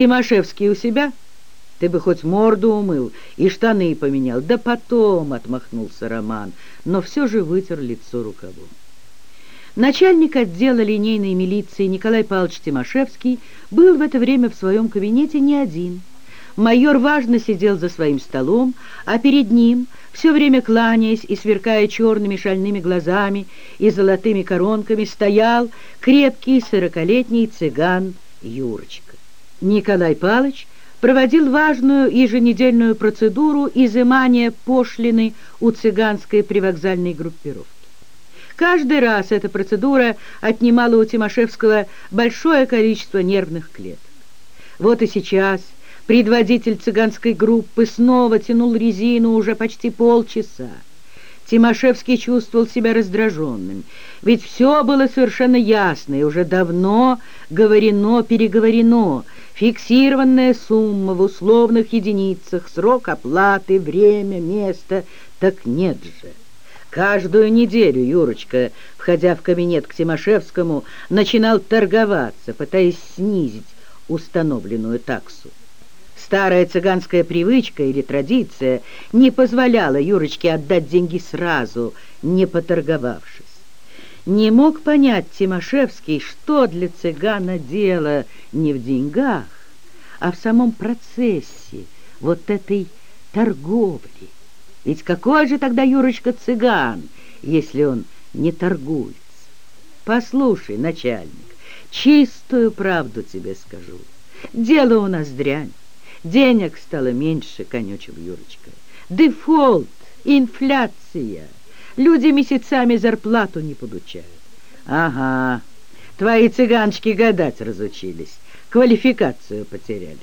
Тимошевский у себя? Ты бы хоть морду умыл и штаны поменял. Да потом, — отмахнулся Роман, но все же вытер лицо рукавом. Начальник отдела линейной милиции Николай Павлович Тимошевский был в это время в своем кабинете не один. Майор важно сидел за своим столом, а перед ним, все время кланяясь и сверкая черными шальными глазами и золотыми коронками, стоял крепкий сорокалетний цыган Юрочка. Николай Павлович проводил важную еженедельную процедуру изымания пошлины у цыганской привокзальной группировки. Каждый раз эта процедура отнимала у Тимошевского большое количество нервных клеток. Вот и сейчас предводитель цыганской группы снова тянул резину уже почти полчаса. Тимошевский чувствовал себя раздраженным, ведь все было совершенно ясно и уже давно говорено, переговорено, фиксированная сумма в условных единицах, срок оплаты, время, место, так нет же. Каждую неделю Юрочка, входя в кабинет к Тимошевскому, начинал торговаться, пытаясь снизить установленную таксу. Старая цыганская привычка или традиция не позволяла Юрочке отдать деньги сразу, не поторговавшись. Не мог понять Тимошевский, что для цыгана дело не в деньгах, а в самом процессе вот этой торговли. Ведь какой же тогда Юрочка цыган, если он не торгуется? Послушай, начальник, чистую правду тебе скажу. Дело у нас дрянь. Денег стало меньше, конючил Юрочка. Дефолт, инфляция. Люди месяцами зарплату не получают. Ага, твои цыганочки гадать разучились, квалификацию потеряли.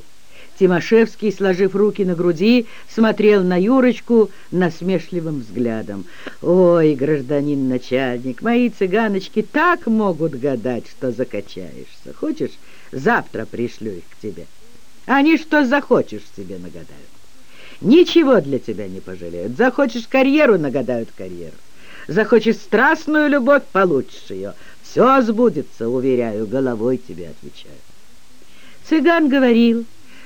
Тимошевский, сложив руки на груди, смотрел на Юрочку насмешливым взглядом. «Ой, гражданин начальник, мои цыганочки так могут гадать, что закачаешься. Хочешь, завтра пришлю их к тебе?» Они что захочешь себе нагадают. Ничего для тебя не пожалеют. Захочешь карьеру, нагадают карьеру. Захочешь страстную любовь, получишь ее. Все сбудется, уверяю, головой тебе отвечаю. Цыган говорил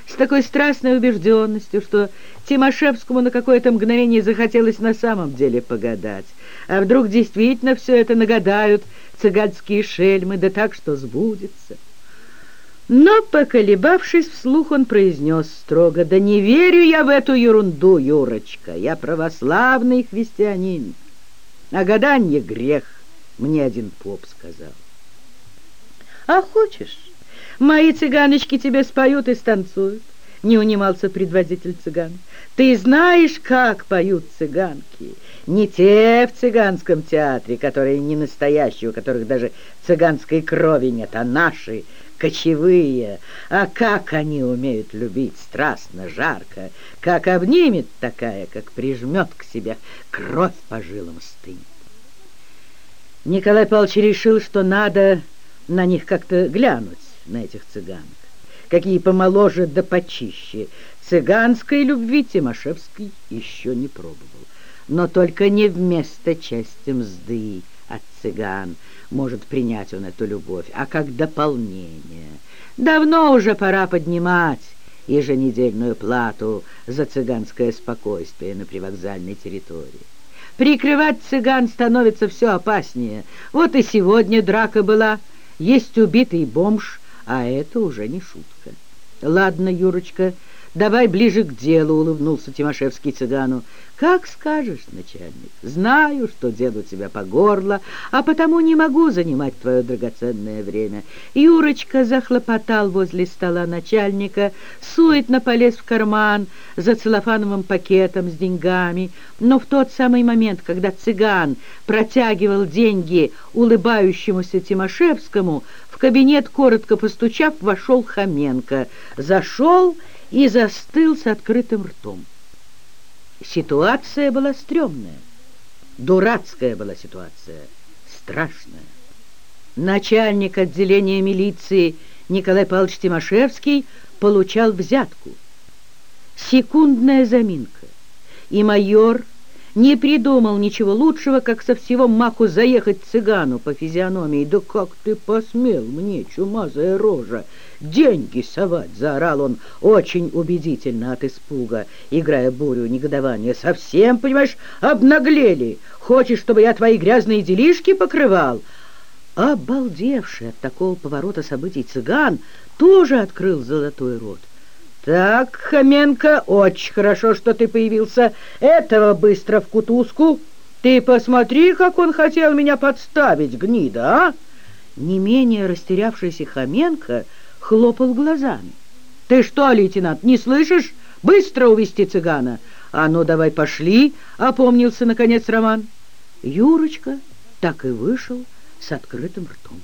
с такой страстной убежденностью, что Тимошевскому на какое-то мгновение захотелось на самом деле погадать. А вдруг действительно все это нагадают цыганские шельмы, да так, что сбудется. Но, поколебавшись вслух, он произнес строго, «Да не верю я в эту ерунду, Юрочка, я православный христианин, а гаданье грех, мне один поп сказал». «А хочешь, мои цыганочки тебе споют и станцуют?» — не унимался предводитель цыган. «Ты знаешь, как поют цыганки?» Не те в цыганском театре, которые не настоящие, у которых даже цыганской крови нет, а наши — кочевые, а как они умеют любить страстно, жарко, как обнимет такая, как прижмет к себе, кровь по жилам стынет. Николай Павлович решил, что надо на них как-то глянуть, на этих цыганок, какие помоложе да почище. Цыганской любви Тимошевский еще не пробовал, но только не вместо части мзды от цыган — может принять он эту любовь, а как дополнение. Давно уже пора поднимать еженедельную плату за цыганское спокойствие на привокзальной территории. Прикрывать цыган становится все опаснее. Вот и сегодня драка была. Есть убитый бомж, а это уже не шутка. Ладно, Юрочка, «Давай ближе к делу», — улыбнулся Тимошевский цыгану. «Как скажешь, начальник. Знаю, что дед у тебя по горло, а потому не могу занимать твое драгоценное время». Юрочка захлопотал возле стола начальника, суетно полез в карман за целлофановым пакетом с деньгами, но в тот самый момент, когда цыган протягивал деньги улыбающемуся Тимошевскому, в кабинет, коротко постучав, вошел Хоменко. Зашел и застыл с открытым ртом. Ситуация была стрёмная, дурацкая была ситуация, страшная. Начальник отделения милиции Николай Павлович Тимошевский получал взятку. Секундная заминка, и майор не придумал ничего лучшего, как со всего маку заехать цыгану по физиономии. «Да как ты посмел мне, чумазая рожа, деньги совать!» — заорал он очень убедительно от испуга, играя бурю негодования. «Совсем, понимаешь, обнаглели! Хочешь, чтобы я твои грязные делишки покрывал?» Обалдевший от такого поворота событий цыган тоже открыл золотой рот. «Так, Хоменко, очень хорошо, что ты появился. Этого быстро в кутузку. Ты посмотри, как он хотел меня подставить, гнида, а!» Не менее растерявшийся Хоменко хлопал глазами. «Ты что, лейтенант, не слышишь? Быстро увести цыгана!» «А ну, давай пошли!» — опомнился, наконец, Роман. Юрочка так и вышел с открытым ртом.